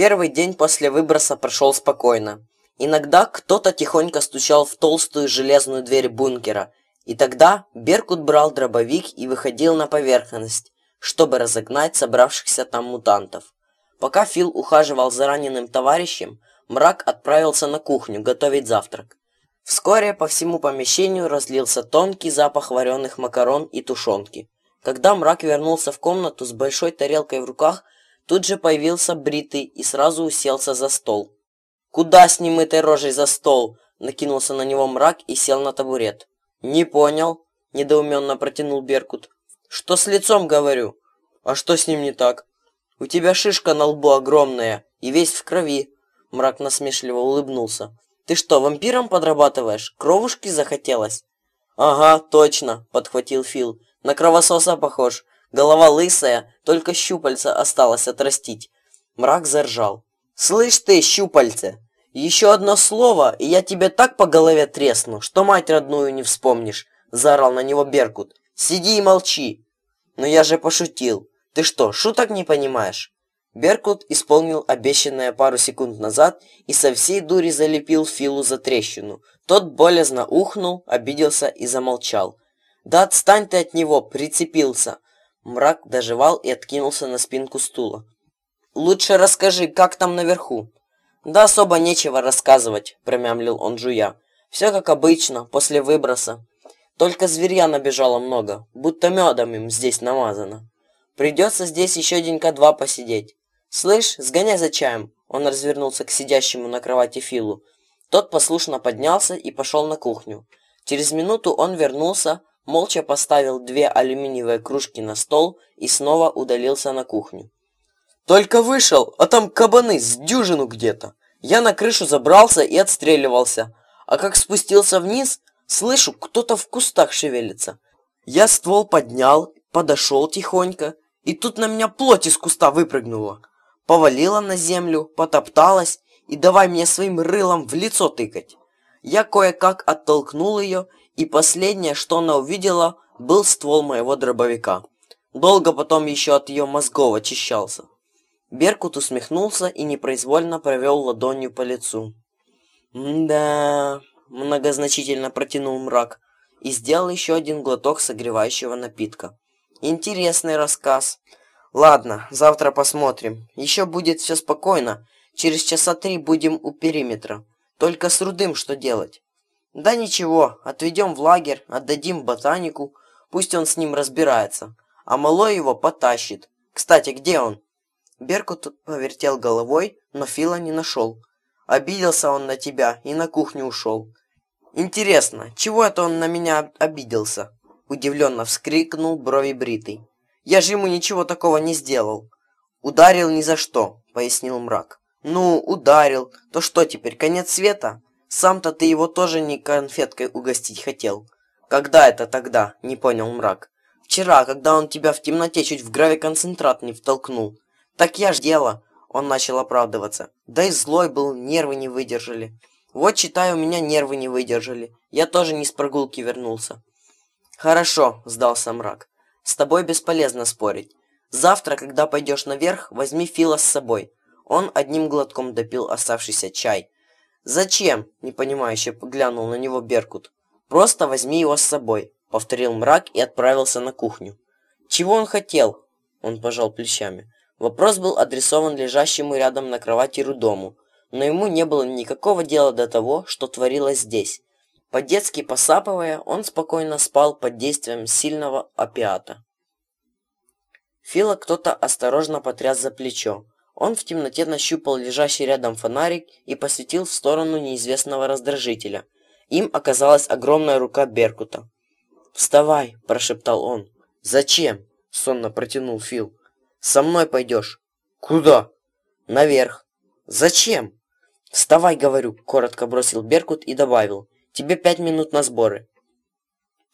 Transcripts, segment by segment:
Первый день после выброса прошел спокойно. Иногда кто-то тихонько стучал в толстую железную дверь бункера, и тогда Беркут брал дробовик и выходил на поверхность, чтобы разогнать собравшихся там мутантов. Пока Фил ухаживал за раненым товарищем, Мрак отправился на кухню готовить завтрак. Вскоре по всему помещению разлился тонкий запах вареных макарон и тушенки. Когда Мрак вернулся в комнату с большой тарелкой в руках, тут же появился Бритый и сразу уселся за стол. «Куда с ним этой рожей за стол?» Накинулся на него Мрак и сел на табурет. «Не понял», – недоуменно протянул Беркут. «Что с лицом, говорю?» «А что с ним не так?» «У тебя шишка на лбу огромная и весь в крови», – Мрак насмешливо улыбнулся. «Ты что, вампиром подрабатываешь? Кровушки захотелось?» «Ага, точно», – подхватил Фил. «На кровососа похож. Голова лысая, только щупальца осталось отрастить». Мрак заржал. «Слышь ты, щупальце, еще одно слово, и я тебе так по голове тресну, что мать родную не вспомнишь», – заорал на него Беркут. «Сиди и молчи». «Но я же пошутил. Ты что, шуток не понимаешь?» Беркут исполнил обещанное пару секунд назад и со всей дури залепил Филу за трещину. Тот болезно ухнул, обиделся и замолчал. «Да отстань ты от него!» – прицепился. Мрак доживал и откинулся на спинку стула. «Лучше расскажи, как там наверху?» «Да особо нечего рассказывать», – промямлил он жуя. «Все как обычно, после выброса. Только зверья набежало много, будто медом им здесь намазано. Придется здесь еще денька-два посидеть. Слышь, сгоняй за чаем». Он развернулся к сидящему на кровати Филу. Тот послушно поднялся и пошел на кухню. Через минуту он вернулся, молча поставил две алюминиевые кружки на стол и снова удалился на кухню. «Только вышел, а там кабаны с дюжину где-то. Я на крышу забрался и отстреливался. А как спустился вниз, слышу, кто-то в кустах шевелится. Я ствол поднял, подошел тихонько, и тут на меня плоть из куста выпрыгнула повалила на землю, потопталась и давай мне своим рылом в лицо тыкать. Я кое-как оттолкнул ее, и последнее, что она увидела, был ствол моего дробовика. Долго потом еще от ее мозгов очищался. Беркут усмехнулся и непроизвольно провел ладонью по лицу. «Да...» – многозначительно протянул мрак и сделал еще один глоток согревающего напитка. «Интересный рассказ. Ладно, завтра посмотрим. Еще будет все спокойно. Через часа три будем у периметра. Только с Рудым что делать? Да ничего, отведем в лагерь, отдадим ботанику, пусть он с ним разбирается. А малой его потащит. Кстати, где он? Беркут повертел головой, но Фила не нашел. Обиделся он на тебя и на кухню ушел. Интересно, чего это он на меня обиделся? Удивленно вскрикнул брови бритый. Я же ему ничего такого не сделал. Ударил ни за что, пояснил мрак. Ну, ударил. То что теперь, конец света? Сам-то ты его тоже не конфеткой угостить хотел. Когда это тогда? Не понял мрак. Вчера, когда он тебя в темноте чуть в гравиконцентрат не втолкнул. Так я ж дело. Он начал оправдываться. Да и злой был, нервы не выдержали. Вот, читаю, у меня нервы не выдержали. Я тоже не с прогулки вернулся. Хорошо, сдался мрак. С тобой бесполезно спорить. Завтра, когда пойдешь наверх, возьми Фила с собой. Он одним глотком допил оставшийся чай. «Зачем?» – непонимающе глянул на него Беркут. «Просто возьми его с собой», – повторил мрак и отправился на кухню. «Чего он хотел?» – он пожал плечами. Вопрос был адресован лежащему рядом на кровати Рудому, но ему не было никакого дела до того, что творилось здесь. По-детски посапывая, он спокойно спал под действием сильного опиата. Фила кто-то осторожно потряс за плечо. Он в темноте нащупал лежащий рядом фонарик и посветил в сторону неизвестного раздражителя. Им оказалась огромная рука Беркута. «Вставай!» – прошептал он. «Зачем?» – сонно протянул Фил. «Со мной пойдешь». «Куда?» «Наверх». «Зачем?» «Вставай, говорю», – коротко бросил Беркут и добавил. Тебе пять минут на сборы».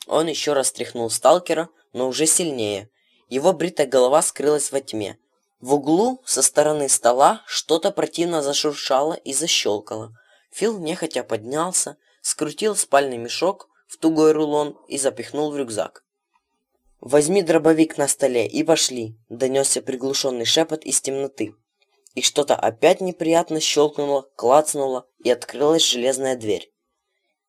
Он еще раз тряхнул сталкера, но уже сильнее. Его бритая голова скрылась во тьме. В углу со стороны стола что-то противно зашуршало и защелкало. Фил нехотя поднялся, скрутил спальный мешок в тугой рулон и запихнул в рюкзак. «Возьми дробовик на столе и пошли», — донесся приглушенный шепот из темноты. и что-то опять неприятно щелкнуло, клацнуло, и открылась железная дверь.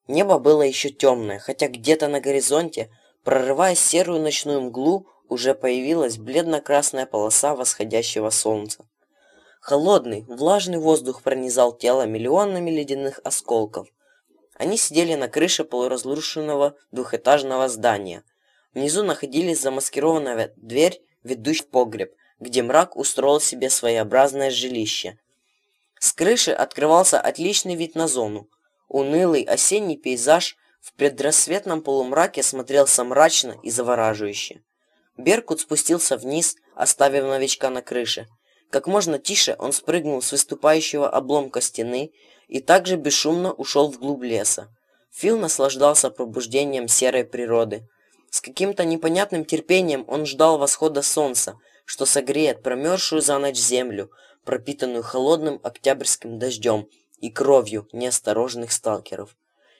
Небо было еще темное, хотя где-то на горизонте, прорывая серую ночную мглу, уже появилась бледно-красная полоса восходящего солнца. Холодный, влажный воздух пронизал тело миллионами ледяных осколков. Они сидели на крыше полуразрушенного двухэтажного здания. Внизу находились замаскированная дверь, ведущая в погреб, где мрак устроил себе своеобразное жилище. С крыши открывался отличный вид на зону. Унылый осенний пейзаж в предрассветном полумраке смотрелся мрачно и завораживающе. Беркут спустился вниз, оставив новичка на крыше. Как можно тише он спрыгнул с выступающего обломка стены и также бесшумно ушел вглубь леса. Фил наслаждался пробуждением серой природы. С каким-то непонятным терпением он ждал восхода солнца, что согреет промерзшую за ночь землю, пропитанную холодным октябрьским дождем и кровью неосторожных сталкеров.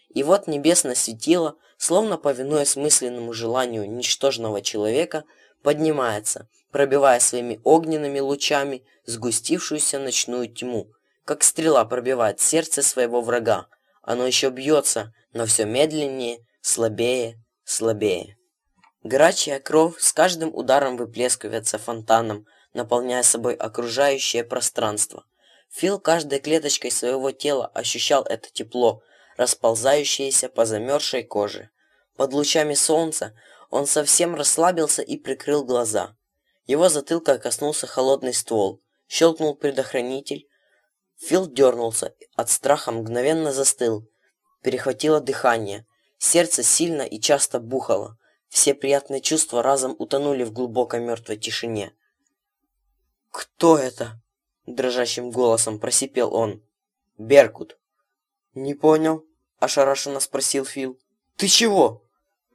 И вот небесное светило, словно повинуясь мысленному желанию ничтожного человека, поднимается, пробивая своими огненными лучами сгустившуюся ночную тьму, как стрела пробивает сердце своего врага. Оно еще бьется, но все медленнее, слабее, слабее. Горячая кровь с каждым ударом выплескивается фонтаном, наполняя собой окружающее пространство. Фил каждой клеточкой своего тела ощущал это тепло, расползающееся по замерзшей коже. Под лучами солнца он совсем расслабился и прикрыл глаза. Его затылка коснулся холодный ствол. Щелкнул предохранитель. Фил дернулся, от страха мгновенно застыл. Перехватило дыхание. Сердце сильно и часто бухало. Все приятные чувства разом утонули в глубокой мертвой тишине. «Кто это?» — дрожащим голосом просипел он. «Беркут». «Не понял», — ошарашенно спросил Фил. «Ты чего?»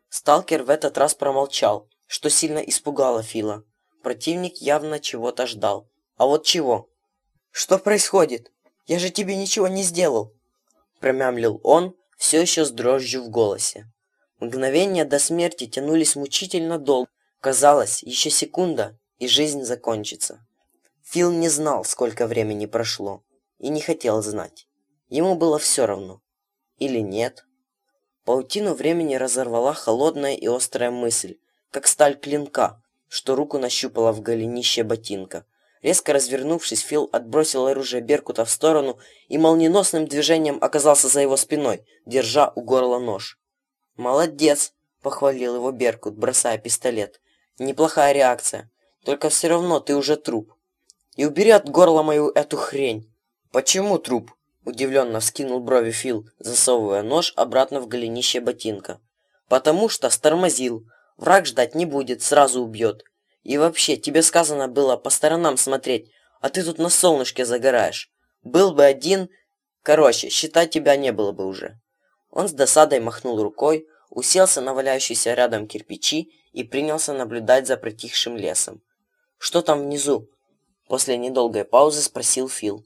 Сталкер в этот раз промолчал, что сильно испугало Фила. Противник явно чего-то ждал. А вот чего? «Что происходит? Я же тебе ничего не сделал!» Промямлил он, все еще с дрожью в голосе. Мгновения до смерти тянулись мучительно долго. Казалось, еще секунда, и жизнь закончится. Фил не знал, сколько времени прошло, и не хотел знать. Ему было все равно. Или нет. Паутину времени разорвала холодная и острая мысль, как сталь клинка, что руку нащупала в голенище ботинка. Резко развернувшись, Фил отбросил оружие Беркута в сторону и молниеносным движением оказался за его спиной, держа у горла нож. «Молодец!» — похвалил его Беркут, бросая пистолет. «Неплохая реакция. Только все равно ты уже труп. И убери от горла мою эту хрень». «Почему труп?» Удивленно вскинул брови Фил, засовывая нож обратно в голенище ботинка. «Потому что стормозил. Враг ждать не будет, сразу убьет. И вообще, тебе сказано было по сторонам смотреть, а ты тут на солнышке загораешь. Был бы один... Короче, считать тебя не было бы уже». Он с досадой махнул рукой, уселся на валяющиеся рядом кирпичи и принялся наблюдать за притихшим лесом. «Что там внизу?» После недолгой паузы спросил Фил.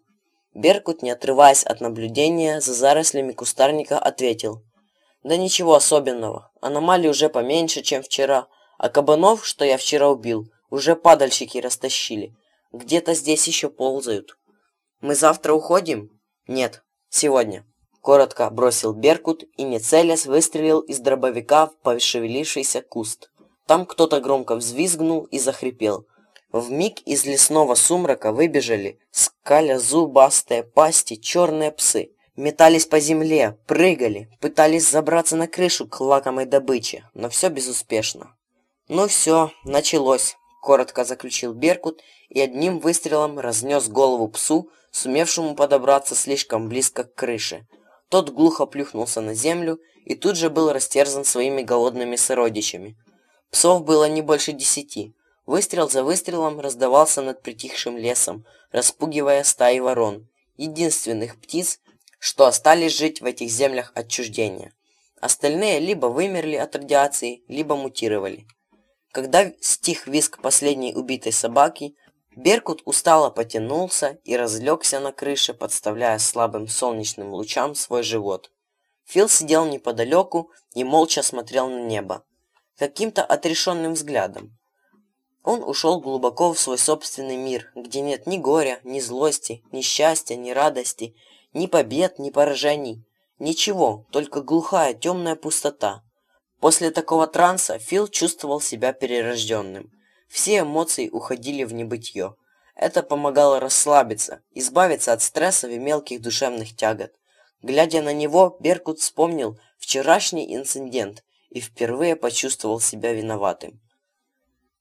Беркут, не отрываясь от наблюдения за зарослями кустарника, ответил. «Да ничего особенного. Аномалий уже поменьше, чем вчера. А кабанов, что я вчера убил, уже падальщики растащили. Где-то здесь еще ползают». «Мы завтра уходим?» «Нет, сегодня». Коротко бросил Беркут и, не целясь, выстрелил из дробовика в пошевелившийся куст. Там кто-то громко взвизгнул и захрипел. В миг из лесного сумрака выбежали, скаля зубастые пасти, черные псы. Метались по земле, прыгали, пытались забраться на крышу к лакомой добыче, но все безуспешно. «Ну все, началось», — коротко заключил Беркут и одним выстрелом разнес голову псу, сумевшему подобраться слишком близко к крыше. Тот глухо плюхнулся на землю и тут же был растерзан своими голодными сородичами. Псов было не больше десяти. Выстрел за выстрелом раздавался над притихшим лесом, распугивая стаи ворон, единственных птиц, что остались жить в этих землях отчуждения. Остальные либо вымерли от радиации, либо мутировали. Когда стих виск последней убитой собаки, Беркут устало потянулся и разлегся на крыше, подставляя слабым солнечным лучам свой живот. Фил сидел неподалеку и молча смотрел на небо, каким-то отрешенным взглядом. Он ушел глубоко в свой собственный мир, где нет ни горя, ни злости, ни счастья, ни радости, ни побед, ни поражений. Ничего, только глухая темная пустота. После такого транса Фил чувствовал себя перерожденным. Все эмоции уходили в небытие. Это помогало расслабиться, избавиться от стрессов и мелких душевных тягот. Глядя на него, Беркут вспомнил вчерашний инцидент и впервые почувствовал себя виноватым.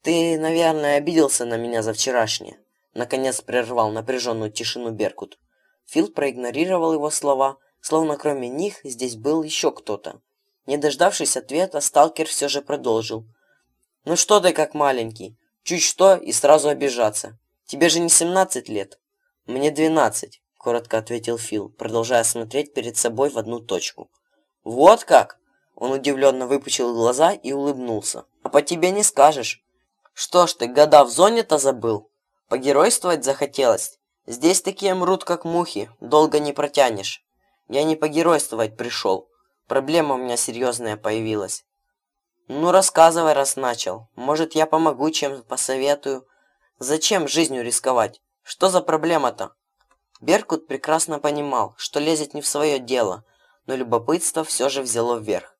«Ты, наверное, обиделся на меня за вчерашнее», — наконец прервал напряженную тишину Беркут. Фил проигнорировал его слова, словно кроме них здесь был еще кто-то. Не дождавшись ответа, сталкер все же продолжил. «Ну что ты как маленький? Чуть что и сразу обижаться. Тебе же не 17 лет?» «Мне 12», — коротко ответил Фил, продолжая смотреть перед собой в одну точку. «Вот как?» Он удивленно выпучил глаза и улыбнулся. «А по тебе не скажешь. Что ж ты, года в зоне-то забыл? Погеройствовать захотелось? Здесь такие мрут, как мухи, долго не протянешь. Я не погеройствовать пришел. Проблема у меня серьезная появилась. Ну, рассказывай, раз начал. Может, я помогу, чем посоветую. Зачем жизнью рисковать? Что за проблема-то? Беркут прекрасно понимал, что лезет не в свое дело, но любопытство все же взяло вверх.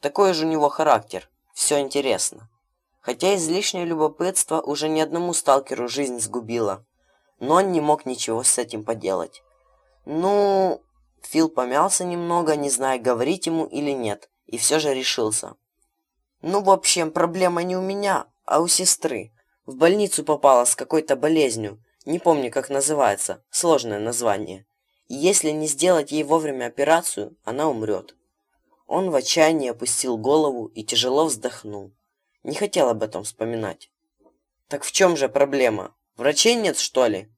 Такой же у него характер. Все интересно. Хотя излишнее любопытство уже ни одному сталкеру жизнь сгубило. Но он не мог ничего с этим поделать. Ну... Фил помялся немного, не зная, говорить ему или нет, и все же решился. Ну, в общем, проблема не у меня, а у сестры. В больницу попала с какой-то болезнью. Не помню, как называется. Сложное название. И если не сделать ей вовремя операцию, она умрет. Он в отчаянии опустил голову и тяжело вздохнул. Не хотел об этом вспоминать. Так в чем же проблема? Врачей нет, что ли?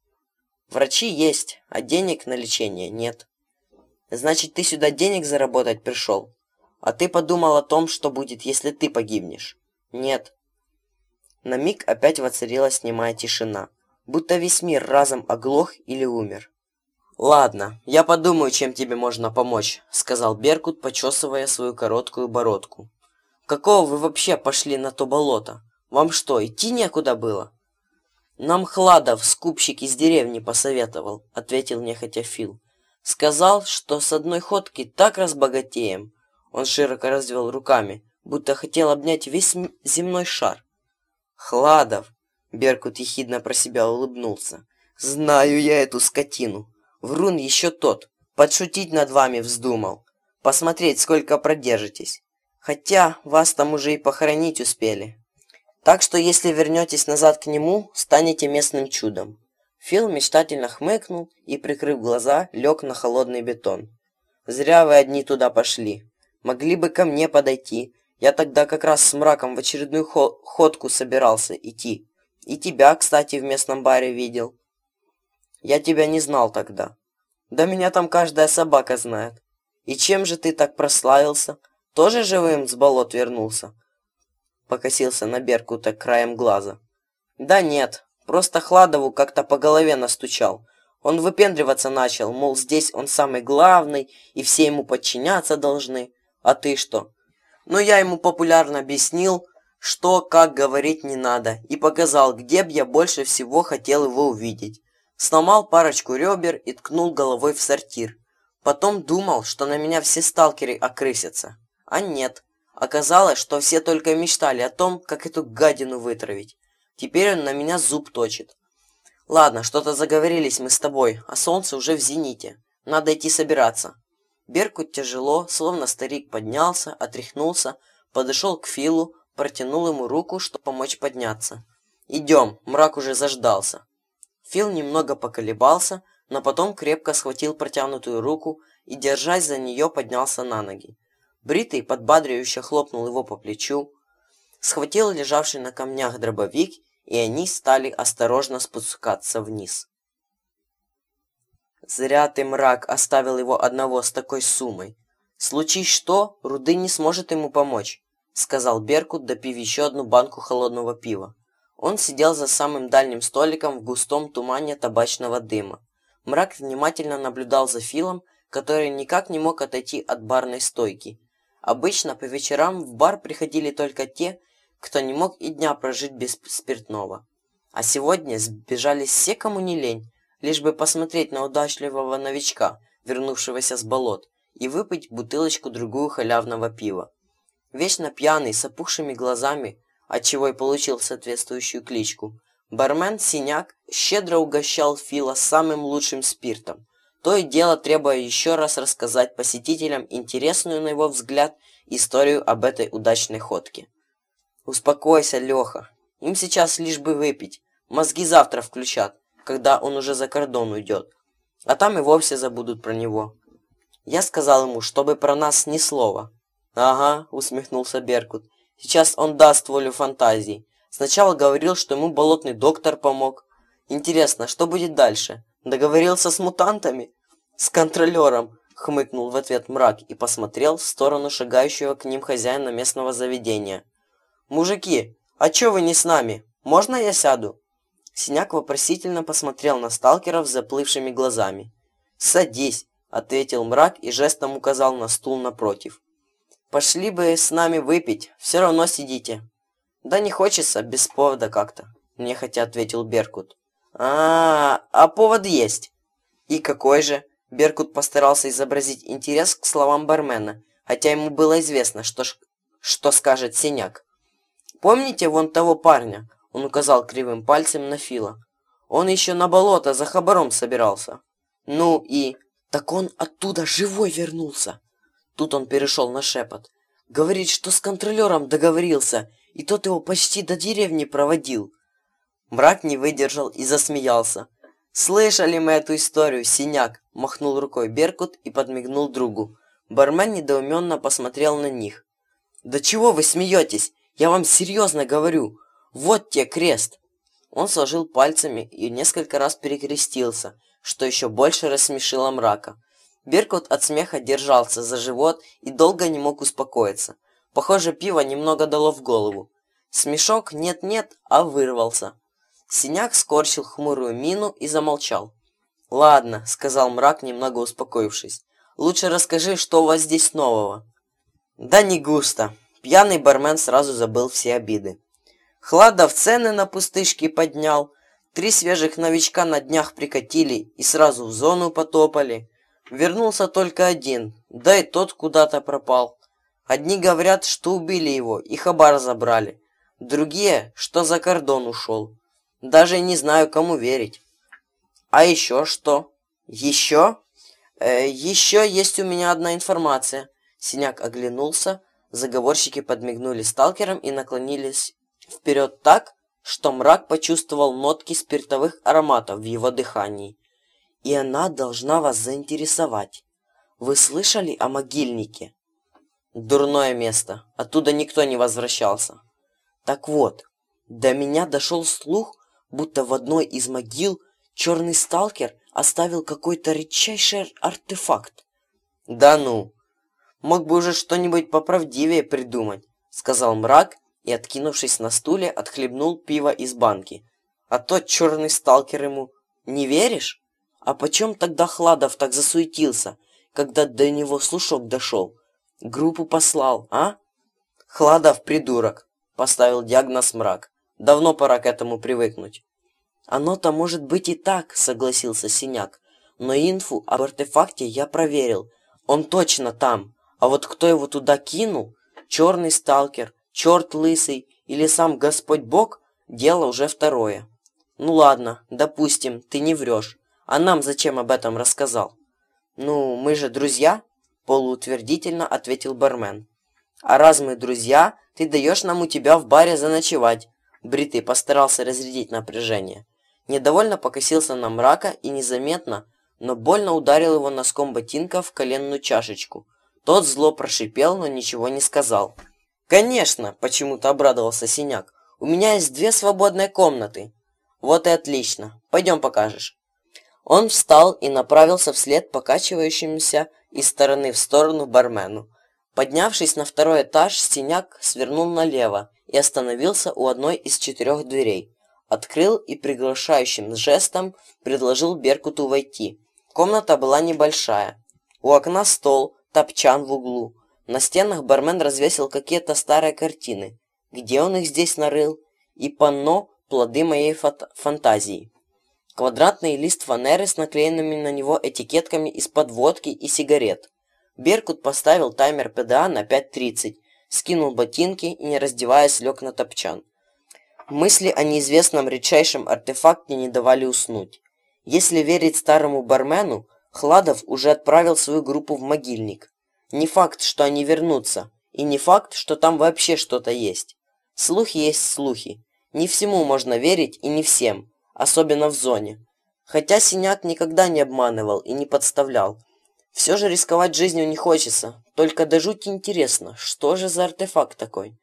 Врачи есть, а денег на лечение нет. Значит, ты сюда денег заработать пришел? А ты подумал о том, что будет, если ты погибнешь? Нет. На миг опять воцарилась немая тишина, будто весь мир разом оглох или умер. «Ладно, я подумаю, чем тебе можно помочь», — сказал Беркут, почесывая свою короткую бородку. Какого вы вообще пошли на то болото? Вам что, идти некуда было? Нам Хладов, скупщик из деревни, посоветовал, ответил нехотя Фил. Сказал, что с одной ходки так разбогатеем. Он широко развел руками, будто хотел обнять весь земной шар. Хладов, Беркут ехидно про себя улыбнулся. Знаю я эту скотину. Врун еще тот. Подшутить над вами вздумал. Посмотреть, сколько продержитесь. Хотя вас там уже и похоронить успели. Так что если вернетесь назад к нему, станете местным чудом. Фил мечтательно хмыкнул и, прикрыв глаза, лег на холодный бетон. «Зря вы одни туда пошли. Могли бы ко мне подойти. Я тогда как раз с мраком в очередную ходку собирался идти. И тебя, кстати, в местном баре видел. Я тебя не знал тогда. Да меня там каждая собака знает. И чем же ты так прославился? Тоже живым с болот вернулся?» Покосился на Беркута краем глаза. «Да нет, просто Хладову как-то по голове настучал. Он выпендриваться начал, мол, здесь он самый главный, и все ему подчиняться должны. А ты что?» Но я ему популярно объяснил, что, как говорить не надо, и показал, где б я больше всего хотел его увидеть. Сломал парочку ребер и ткнул головой в сортир. Потом думал, что на меня все сталкеры окрысятся. А нет. Оказалось, что все только мечтали о том, как эту гадину вытравить. Теперь он на меня зуб точит. Ладно, что-то заговорились мы с тобой, а солнце уже в зените. Надо идти собираться. Беркут тяжело, словно старик поднялся, отряхнулся, подошел к Филу, протянул ему руку, чтобы помочь подняться. «Идем, мрак уже заждался». Фил немного поколебался, но потом крепко схватил протянутую руку и, держась за нее, поднялся на ноги. Бритый подбадривающе хлопнул его по плечу, схватил лежавший на камнях дробовик, и они стали осторожно спускаться вниз. «Зря ты, мрак, оставил его одного с такой суммой. Случись что, Руды не сможет ему помочь», — сказал Беркут, допив еще одну банку холодного пива. Он сидел за самым дальним столиком в густом тумане табачного дыма. Мрак внимательно наблюдал за Филом, который никак не мог отойти от барной стойки, Обычно по вечерам в бар приходили только те, кто не мог и дня прожить без спиртного. А сегодня сбежали все, кому не лень, лишь бы посмотреть на удачливого новичка, вернувшегося с болот, и выпить бутылочку-другую халявного пива. Вечно пьяный, с опухшими глазами, отчего и получил соответствующую кличку, бармен Синяк щедро угощал Фила самым лучшим спиртом, то и дело требуя еще раз рассказать посетителям интересную, на его взгляд, историю об этой удачной ходке. «Успокойся, Леха. Им сейчас лишь бы выпить. Мозги завтра включат, когда он уже за кордон уйдет. А там и вовсе забудут про него». Я сказал ему, чтобы про нас ни слова. «Ага», — усмехнулся Беркут. «Сейчас он даст волю фантазии. Сначала говорил, что ему болотный доктор помог. Интересно, что будет дальше? Договорился с мутантами?» «С контролером», — хмыкнул в ответ мрак и посмотрел в сторону шагающего к ним хозяина местного заведения. «Мужики, а чё вы не с нами? Можно я сяду?» Синяк вопросительно посмотрел на сталкеров с заплывшими глазами. «Садись», — ответил мрак и жестом указал на стул напротив. Пошли бы с нами выпить, все равно сидите. Да не хочется, без повода как-то, нехотя ответил Беркут. А, -а, повод есть. И какой же? Беркут постарался изобразить интерес к словам бармена, хотя ему было известно, что, что скажет Синяк. «Помните вон того парня?» Он указал кривым пальцем на Фила. «Он еще на болото за хабаром собирался». «Ну и...» «Так он оттуда живой вернулся!» Тут он перешел на шепот. Говорит, что с контролером договорился, и тот его почти до деревни проводил. Мрак не выдержал и засмеялся. «Слышали мы эту историю, синяк!» – махнул рукой Беркут и подмигнул другу. Бармен недоуменно посмотрел на них. «Да чего вы смеетесь? Я вам серьезно говорю. Вот те крест!» Он сложил пальцами и несколько раз перекрестился, что еще больше рассмешило мрака. Беркут от смеха держался за живот и долго не мог успокоиться. Похоже, пиво немного дало в голову. Смешок нет-нет, а вырвался. Синяк скорчил хмурую мину и замолчал. «Ладно», — сказал мрак, немного успокоившись. «Лучше расскажи, что у вас здесь нового». «Да не густо». Пьяный бармен сразу забыл все обиды. Хладов цены на пустышки поднял. Три свежих новичка на днях прикатили и сразу в зону потопали. Вернулся только один, да и тот куда-то пропал. Одни говорят, что убили его и хабар забрали. Другие, что за кордон ушел. Даже не знаю, кому верить. А еще что? Еще? Э, еще есть у меня одна информация. Синяк оглянулся, заговорщики подмигнули сталкерам и наклонились вперед так, что мрак почувствовал нотки спиртовых ароматов в его дыхании и она должна вас заинтересовать. Вы слышали о могильнике? Дурное место. Оттуда никто не возвращался. Так вот, до меня дошел слух, будто в одной из могил черный сталкер оставил какой-то редчайший артефакт. Да ну! Мог бы уже что-нибудь поправдивее придумать, сказал мрак и, откинувшись на стуле, отхлебнул пиво из банки. А тот черный сталкер ему... Не веришь? А почем тогда Хладов так засуетился, когда до него слушок дошел? Группу послал, а? Хладов придурок, поставил диагноз мрак. Давно пора к этому привыкнуть. Оно-то может быть и так, согласился Синяк. Но инфу об артефакте я проверил. Он точно там. А вот кто его туда кинул? Черный сталкер, черт лысый или сам Господь Бог? Дело уже второе. Ну ладно, допустим, ты не врешь. А нам зачем об этом рассказал? Ну, мы же друзья, полуутвердительно ответил бармен. А раз мы друзья, ты даешь нам у тебя в баре заночевать. Бритый постарался разрядить напряжение. Недовольно покосился на мрака и незаметно, но больно ударил его носком ботинка в коленную чашечку. Тот зло прошипел, но ничего не сказал. «Конечно!» – почему-то обрадовался Синяк. «У меня есть две свободные комнаты». «Вот и отлично. Пойдем покажешь». Он встал и направился вслед покачивающемуся из стороны в сторону бармену. Поднявшись на второй этаж, Стеняк свернул налево и остановился у одной из четырех дверей. Открыл и приглашающим жестом предложил Беркуту войти. Комната была небольшая. У окна стол, топчан в углу. На стенах бармен развесил какие-то старые картины. где он их здесь нарыл, и панно «Плоды моей фантазии». Квадратный лист фанеры с наклеенными на него этикетками из-под водки и сигарет. Беркут поставил таймер ПДА на 5.30, скинул ботинки и, не раздеваясь, лег на топчан. Мысли о неизвестном редчайшем артефакте не давали уснуть. Если верить старому бармену, Хладов уже отправил свою группу в могильник. Не факт, что они вернутся, и не факт, что там вообще что-то есть. Слухи есть слухи. Не всему можно верить и не всем, особенно в зоне. Хотя Синяк никогда не обманывал и не подставлял. Все же рисковать жизнью не хочется, только до жути интересно, что же за артефакт такой.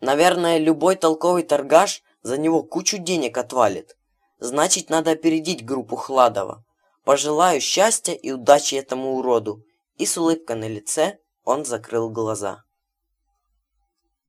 Наверное, любой толковый торгаш за него кучу денег отвалит. Значит, надо опередить группу Хладова. Пожелаю счастья и удачи этому уроду. И с улыбкой на лице он закрыл глаза.